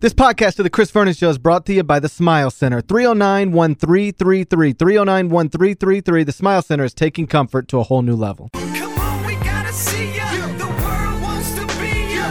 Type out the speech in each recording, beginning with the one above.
This podcast of the Chris Vernon Show is brought to you by the Smile Center. 309-1333. 309-1333. The Smile Center is taking comfort to a whole new level. Come on, we gotta see ya. The world wants to be ya.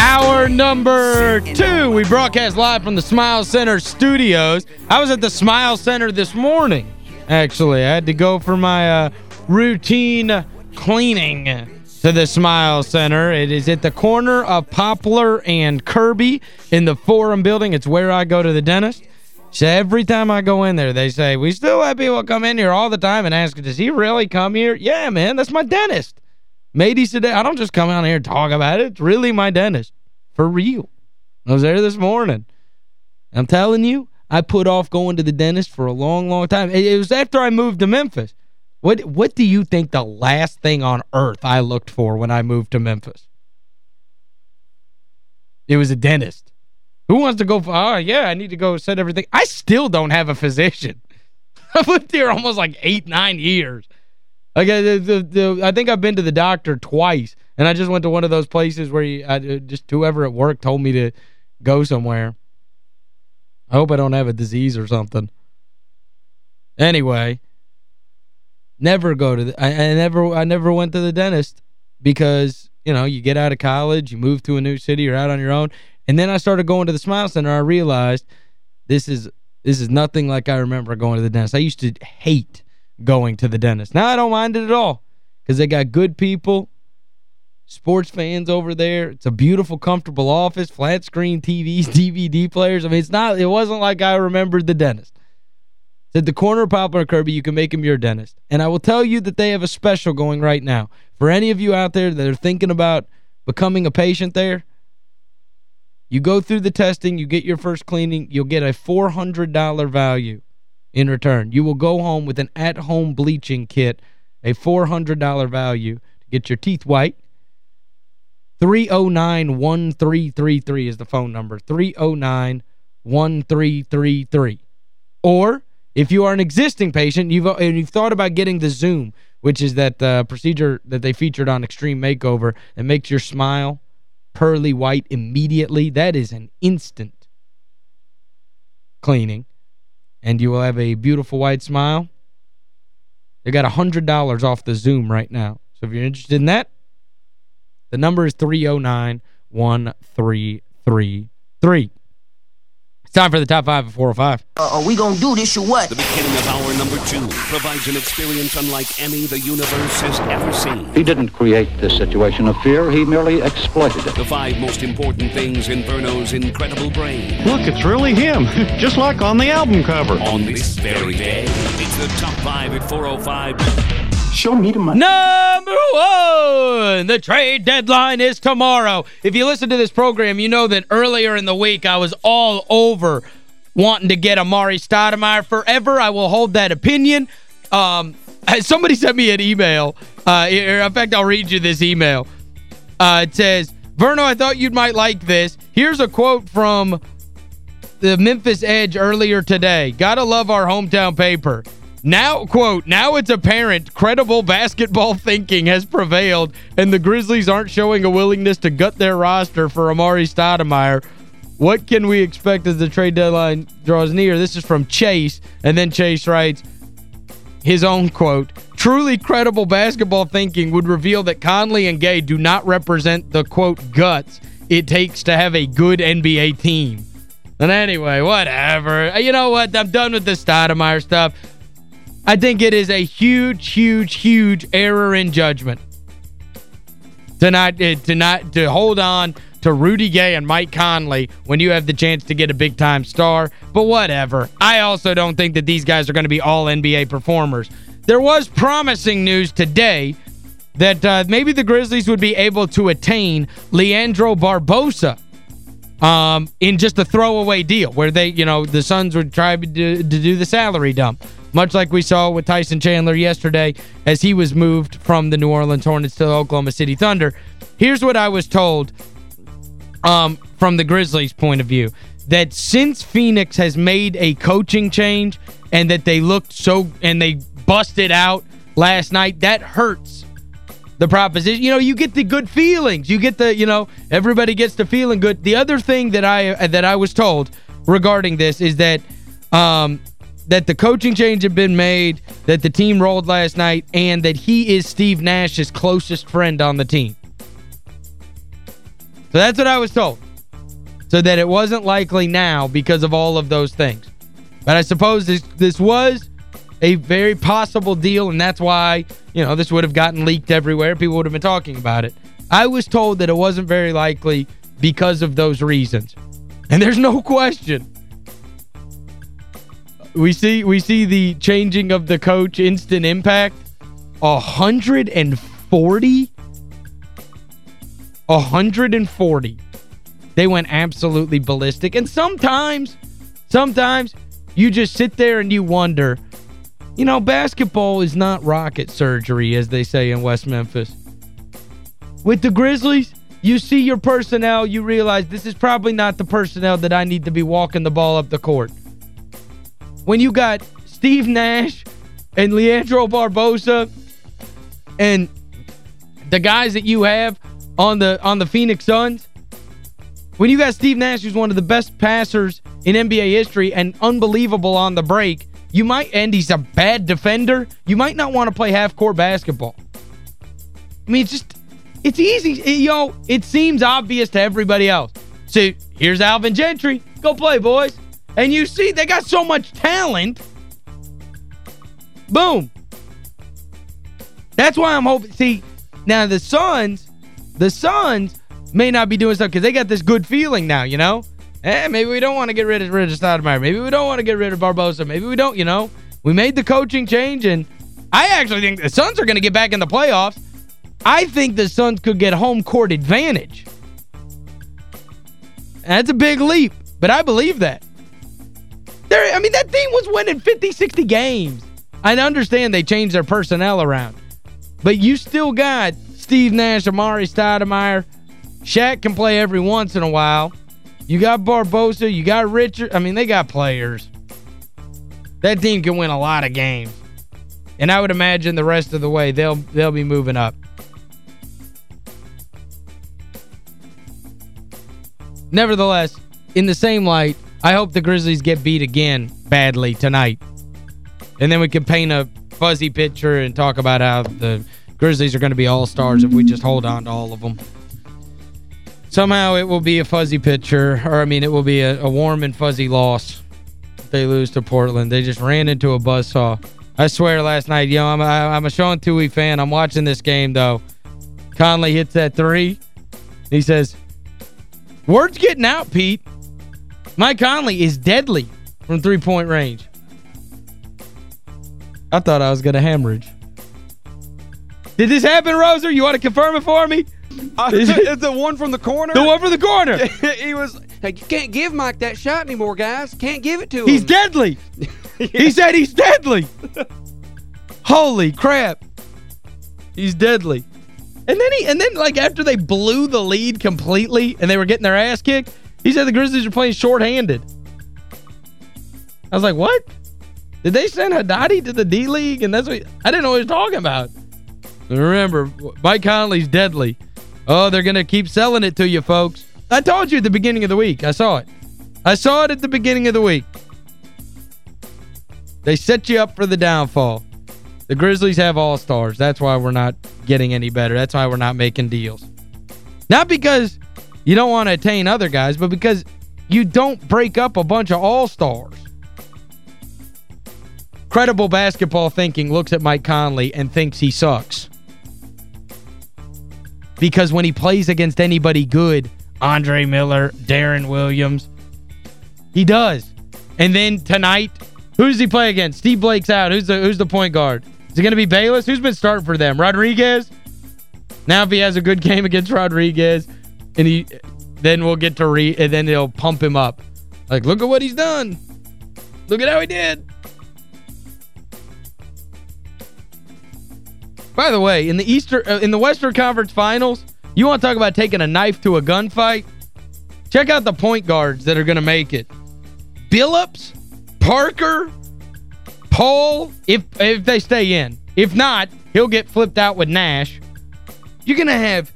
Hour number two. We broadcast live from the Smile Center studios. I was at the Smile Center this morning, actually. I had to go for my uh, routine cleaning to the Smile Center. It is at the corner of Poplar and Kirby in the Forum building. It's where I go to the dentist. So every time I go in there, they say, we still have people come in here all the time and ask, does he really come here? Yeah, man, that's my dentist. Matey said, I don't just come out here and talk about it. It's really my dentist. For real. I was there this morning. I'm telling you, I put off going to the dentist for a long, long time. It was after I moved to Memphis. What what do you think the last thing on earth I looked for when I moved to Memphis? It was a dentist. Who wants to go for, oh, yeah, I need to go set everything. I still don't have a physician. I've lived here almost like eight, nine years. Like, the, the, the, I think I've been to the doctor twice, and I just went to one of those places where you, I, uh, just whoever at work told me to go somewhere. I hope I don't have a disease or something. Anyway, never go to the, I, I never I never went to the dentist because, you know, you get out of college, you move to a new city, you're out on your own. And then I started going to the Smile Center. I realized this is this is nothing like I remember going to the dentist. I used to hate going to the dentist. Now I don't mind it at all because they got good people, sports fans over there. It's a beautiful, comfortable office, flat screen TVs, DVD players. I mean, it's not it wasn't like I remembered the dentist. At the corner of Poplar and Kirby, you can make him your dentist. And I will tell you that they have a special going right now. For any of you out there that are thinking about becoming a patient there, you go through the testing, you get your first cleaning, you'll get a $400 value in return. You will go home with an at-home bleaching kit, a $400 value to get your teeth white. 309-1333 is the phone number. 309-1333. Or if you are an existing patient you've and you've thought about getting the Zoom, which is that uh, procedure that they featured on Extreme Makeover that makes your smile pearly white immediately, that is an instant cleaning. And you will have a beautiful white smile. They got $100 off the Zoom right now. So if you're interested in that, the number is 309-1333. It's time for the top five of 405. Uh, are we gonna do this or what? The beginning of hour number two provides an experience unlike any the universe has ever seen. He didn't create this situation of fear, he merely exploited it. The five most important things in Verno's incredible brain. Look, it's really him, just like on the album cover. On this very day, it's the top five at 405. Show me the money. Number one, the trade deadline is tomorrow. If you listen to this program, you know that earlier in the week I was all over wanting to get Amar'e Stoudemire forever. I will hold that opinion. Um, somebody sent me an email. Uh, in fact, I'll read you this email. Uh, it says, Verno, I thought you might like this. Here's a quote from the Memphis Edge earlier today. Gotta love our hometown paper. Now, quote, now it's apparent credible basketball thinking has prevailed and the Grizzlies aren't showing a willingness to gut their roster for Amar'e Stoudemire. What can we expect as the trade deadline draws near? This is from Chase, and then Chase writes his own quote, Truly credible basketball thinking would reveal that Conley and Gay do not represent the, quote, guts it takes to have a good NBA team. And anyway, whatever. You know what? I'm done with the Stoudemire stuff. I think it is a huge, huge, huge error in judgment to not, uh, to not to hold on to Rudy Gay and Mike Conley when you have the chance to get a big-time star. But whatever. I also don't think that these guys are going to be all NBA performers. There was promising news today that uh, maybe the Grizzlies would be able to attain Leandro Barbosa um, in just a throwaway deal where they, you know, the Suns would try to, to do the salary dump much like we saw with Tyson Chandler yesterday as he was moved from the New Orleans Hornets to the Oklahoma City Thunder. Here's what I was told um, from the Grizzlies' point of view, that since Phoenix has made a coaching change and that they looked so and they busted out last night, that hurts the proposition. You know, you get the good feelings. You get the, you know, everybody gets the feeling good. The other thing that I that I was told regarding this is that um, that the coaching change had been made, that the team rolled last night, and that he is Steve Nash's closest friend on the team. So that's what I was told. So that it wasn't likely now because of all of those things. But I suppose this this was a very possible deal, and that's why, you know, this would have gotten leaked everywhere. People would have been talking about it. I was told that it wasn't very likely because of those reasons. And there's no question. We see we see the changing of the coach instant impact. 140 140. They went absolutely ballistic. And sometimes, sometimes you just sit there and you wonder, you know, basketball is not rocket surgery, as they say in West Memphis. With the Grizzlies, you see your personnel, you realize this is probably not the personnel that I need to be walking the ball up the court. When you got Steve Nash and Leandro Barbosa and the guys that you have on the on the Phoenix Suns, when you got Steve Nash, who's one of the best passers in NBA history and unbelievable on the break, you might, and he's a bad defender, you might not want to play half-court basketball. I mean, it's just, it's easy. It, know, it seems obvious to everybody else. So, here's Alvin Gentry. Go play, boys. And you see, they got so much talent. Boom. That's why I'm hoping, see, now the Suns, the Suns may not be doing stuff because they got this good feeling now, you know? Eh, maybe we don't want to get rid of, rid of Stoudemire. Maybe we don't want to get rid of Barbosa. Maybe we don't, you know? We made the coaching change, and I actually think the Suns are going to get back in the playoffs. I think the Suns could get home court advantage. That's a big leap, but I believe that. There, I mean, that team was winning 50, 60 games. I understand they changed their personnel around. But you still got Steve Nash, Amar'e Stoudemire. Shaq can play every once in a while. You got Barbosa. You got Richard. I mean, they got players. That team can win a lot of games. And I would imagine the rest of the way, they'll they'll be moving up. Nevertheless, in the same light, I hope the Grizzlies get beat again badly tonight. And then we can paint a fuzzy picture and talk about how the Grizzlies are going to be all-stars if we just hold on to all of them. Somehow it will be a fuzzy picture, or I mean it will be a, a warm and fuzzy loss if they lose to Portland. They just ran into a buzzsaw. I swear last night, you know, I'm a, I'm a Sean Tuohy fan. I'm watching this game, though. Conley hits that three. He says, word's getting out, Pete. Mike Conley is deadly from three-point range. I thought I was going to hemorrhage. Did this happen, Roser? You want to confirm it for me? Uh, the one from the corner? The one from the corner. he was, like, you can't give Mike that shot anymore, guys. Can't give it to him. He's deadly. He said he's deadly. Holy crap. He's deadly. And then he and then like after they blew the lead completely and they were getting their ass kicked, he said the Grizzlies are playing shorthanded. I was like, "What? Did they send Haddadi to the D League?" And that's what I didn't know what he was talking about. Remember, Mike Conley's deadly. Oh, they're going to keep selling it to you, folks. I told you at the beginning of the week. I saw it. I saw it at the beginning of the week. They set you up for the downfall. The Grizzlies have all-stars. That's why we're not getting any better. That's why we're not making deals. Not because you don't want to attain other guys, but because you don't break up a bunch of all-stars. Credible basketball thinking looks at Mike Conley and thinks he sucks. Because when he plays against anybody good, Andre Miller, Deron Williams, he does. And then tonight, who does he play against? Steve Blake's out. Who's the who's the point guard? Is it going to be Bayless? Who's been starting for them? Rodriguez? Now if he has a good game against Rodriguez, and he then we'll get to re and then they'll pump him up. Like, look at what he's done. Look at how he did. By the way, in the Easter uh, in the Western Conference Finals, you want to talk about taking a knife to a gunfight? Check out the point guards that are going to make it. Billups, Parker, Paul, if if they stay in. If not, he'll get flipped out with Nash. You're going to have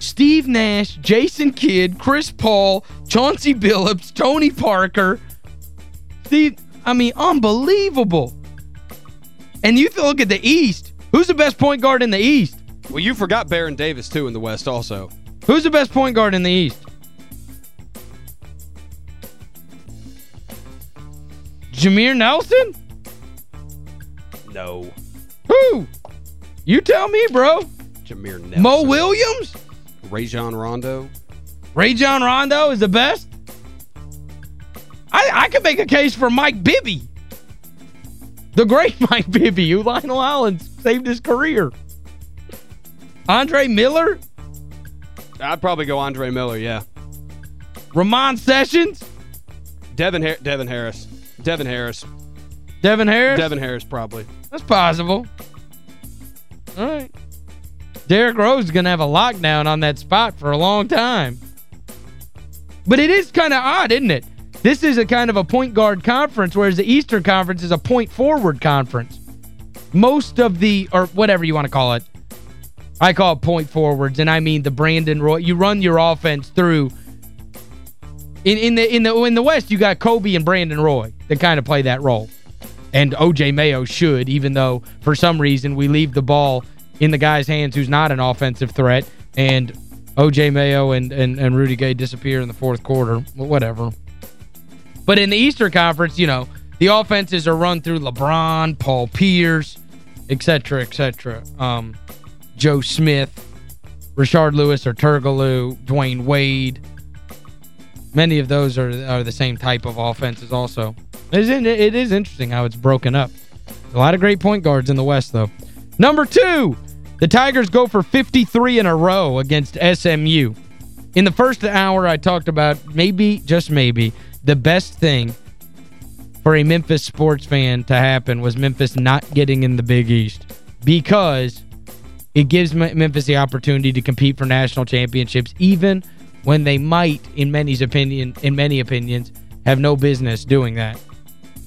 Steve Nash, Jason Kidd, Chris Paul, Chauncey Billups, Tony Parker. Steve, I mean, unbelievable. And you look at the East. Who's the best point guard in the East? Well, you forgot Baron Davis, too, in the West also. Who's the best point guard in the East? Jameer Nelson? No. Who? You tell me, bro. Jameer Nelson. Mo Williams? Rajon Rondo. Ray John Rondo is the best? I I could make a case for Mike Bibby. The great Mike Bibby, who Lionel Allen saved his career. Andre Miller? I'd probably go Andre Miller, yeah. Ramon Sessions? Devin, Har Devin Harris. Devin Harris. Devin Harris? Devin Harris, probably. That's possible. All right. Derrick Rose is going to have a lockdown on that spot for a long time. But it is kind of odd, isn't it? This is a kind of a point guard conference, whereas the Eastern Conference is a point forward conference. Most of the, or whatever you want to call it, I call it point forwards, and I mean the Brandon Roy. You run your offense through. In, in the in the in the West, you got Kobe and Brandon Roy that kind of play that role. And O.J. Mayo should, even though for some reason we leave the ball in the guy's hands who's not an offensive threat, and O.J. Mayo and, and, and Rudy Gay disappear in the fourth quarter. Whatever. But in the Eastern Conference, you know, the offenses are run through LeBron, Paul Pierce, etc., etc. Um, Joe Smith, Rashard Lewis or Turkoglu, Dwyane Wade. Many of those are are the same type of offenses also. It is interesting how it's broken up. A lot of great point guards in the West, though. Number two, the Tigers go for 53 in a row against SMU. In the first hour, I talked about maybe, just maybe, the best thing for a Memphis sports fan to happen was Memphis not getting in the Big East because it gives Memphis the opportunity to compete for national championships even when they might, in many's opinion, in many opinions, have no business doing that.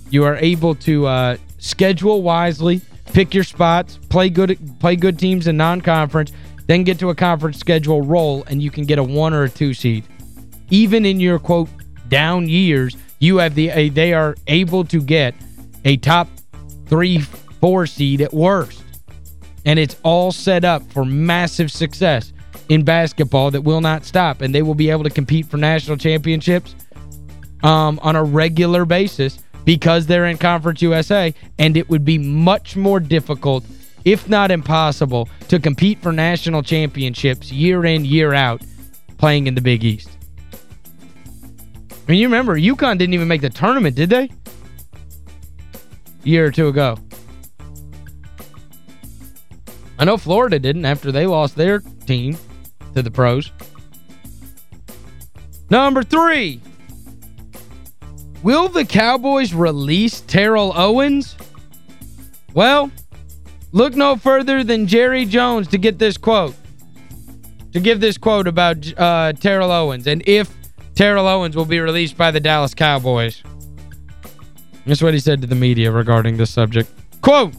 You are able to uh, schedule wisely, pick your spots, play good play good teams in non-conference, then get to a conference schedule roll, and you can get a one or a two seed. Even in your, quote, down years, you have the a, they are able to get a top three, four seed at worst. And it's all set up for massive success in basketball that will not stop. And they will be able to compete for national championships um, on a regular basis because they're in Conference USA. And it would be much more difficult, if not impossible, to compete for national championships year in, year out, playing in the Big East. I mean, you remember, UConn didn't even make the tournament, did they? A year or two ago. I know Florida didn't after they lost their team to the pros. Number three. Will the Cowboys release Terrell Owens? Well, look no further than Jerry Jones to get this quote. To give this quote about uh, Terrell Owens. And if Terrell Owens will be released by the Dallas Cowboys. That's what he said to the media regarding this subject. Quote,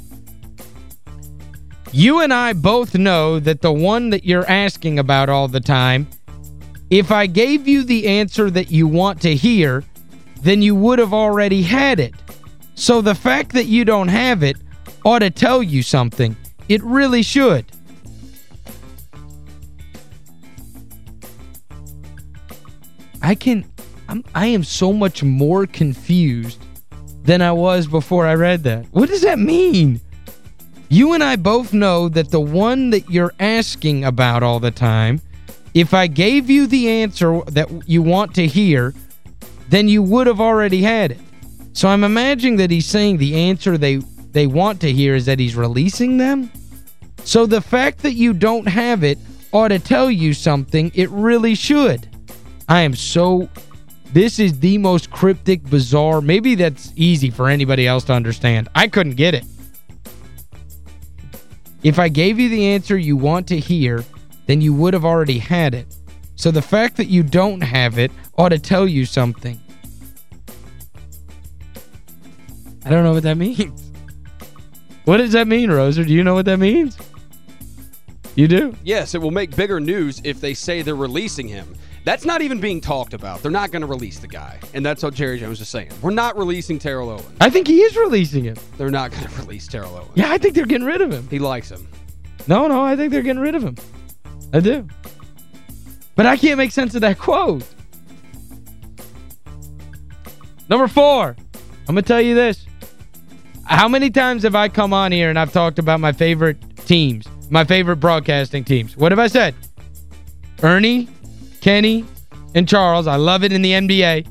You and I both know that the one that you're asking about all the time, if I gave you the answer that you want to hear, then you would have already had it. So the fact that you don't have it ought to tell you something. It really should. I can I'm I am so much more confused than I was before I read that. What does that mean? You and I both know that the one that you're asking about all the time, if I gave you the answer that you want to hear, then you would have already had it. So I'm imagining that he's saying the answer they they want to hear is that he's releasing them. So the fact that you don't have it ought to tell you something. It really should. I am so... This is the most cryptic, bizarre... Maybe that's easy for anybody else to understand. I couldn't get it. If I gave you the answer you want to hear, then you would have already had it. So the fact that you don't have it ought to tell you something. I don't know what that means. What does that mean, Roser? Do you know what that means? You do? Yes, it will make bigger news if they say they're releasing him. That's not even being talked about. They're not going to release the guy. And that's what Jerry Jones is saying. We're not releasing Terrell Owens. I think he is releasing him. They're not going to release Terrell Owens. Yeah, I think they're getting rid of him. He likes him. No, no, I think they're getting rid of him. I do. But I can't make sense of that quote. Number four. I'm going to tell you this. How many times have I come on here and I've talked about my favorite teams, my favorite broadcasting teams? What have I said? Ernie, Kenny, and Charles. I love it in the NBA.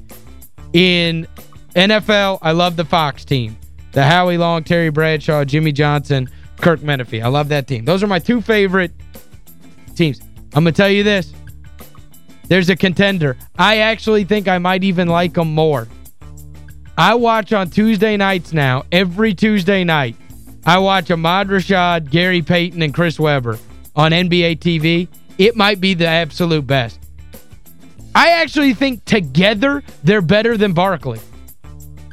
In NFL, I love the Fox team. The Howie Long, Terry Bradshaw, Jimmy Johnson, Curt Menefee. I love that team. Those are my two favorite teams. I'm going to tell you this. There's a contender. I actually think I might even like them more. I watch on Tuesday nights now, every Tuesday night, I watch Ahmad Rashad, Gary Payton, and Chris Webber on NBA TV. It might be the absolute best. I actually think together they're better than Barkley.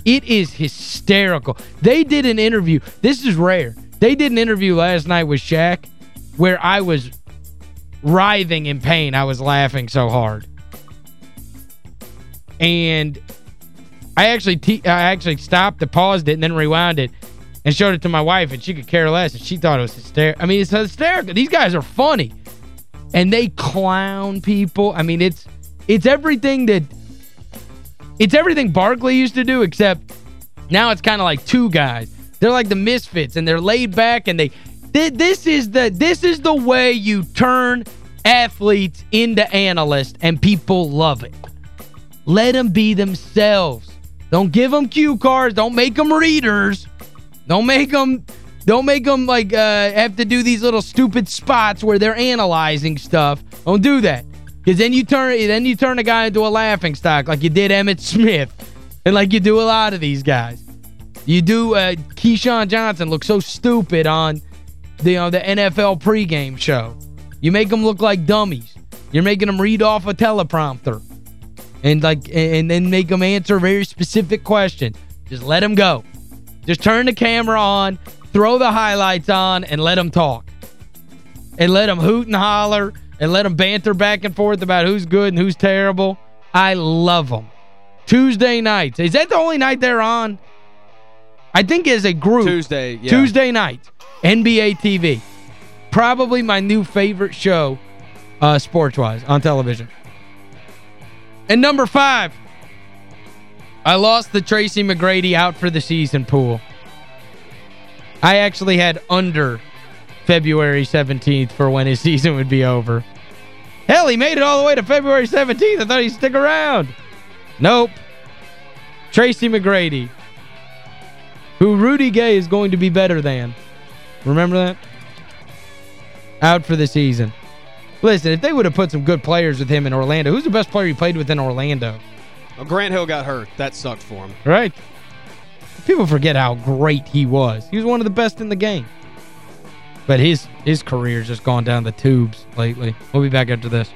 It is hysterical. They did an interview. This is rare. They did an interview last night with Shaq where I was writhing in pain. I was laughing so hard. And I actually I actually stopped and paused it and then rewound it and showed it to my wife and she could care less and she thought it was hysterical. I mean, it's hysterical. These guys are funny. And they clown people. I mean, it's it's everything that it's everything Barkley used to do except now it's kind of like two guys. They're like the misfits and they're laid back and they this is the this is the way you turn athletes into analysts and people love it. Let them be themselves. Don't give them cue cards. Don't make them readers. Don't make them don't make them like uh, have to do these little stupid spots where they're analyzing stuff. Don't do that. Because then you turn then you turn a guy into a laughing stock like you did Emmitt Smith. And like you do a lot of these guys. You do uh, Keyshawn Johnson look so stupid on the, you know, the NFL pregame show. You make them look like dummies. You're making them read off a teleprompter. And like and then make them answer very specific questions. Just let them go. Just turn the camera on, throw the highlights on, and let them talk. And let them hoot and holler, and let them banter back and forth about who's good and who's terrible. I love them. Tuesday nights. Is that the only night they're on? I think as a group. Tuesday, yeah. Tuesday night. NBA TV. Probably my new favorite show uh, sports-wise on television. And number five, I lost the Tracy McGrady out for the season pool. I actually had under February 17th for when his season would be over. Hell, he made it all the way to February 17th. I thought he'd stick around. Nope. Tracy McGrady, who Rudy Gay is going to be better than. Remember that? Out for the season. Listen, if they would have put some good players with him in Orlando, who's the best player he played with in Orlando? Well, Grant Hill got hurt. That sucked for him. Right? People forget how great he was. He was one of the best in the game. But his his career's just gone down the tubes lately. We'll be back after this.